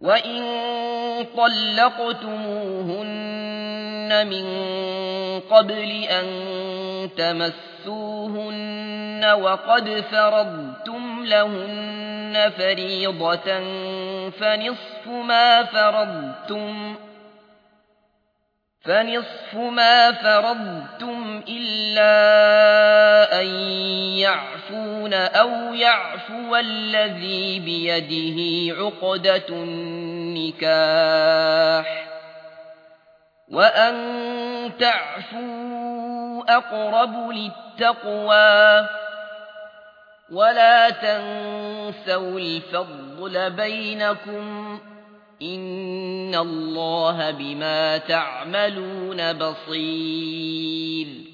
وإن طلقتموهن من قبل أن تمسوهن وقد فرضتم لهن فريضة فنصف ما فرضتم فنصف ما فرضتم إلا أن يعفون أو يعفو الذي بيده عقدة النكاح وأن تعفوا أقرب للتقوى ولا تنسوا الفضل بينكم إن الله بما تعملون بصير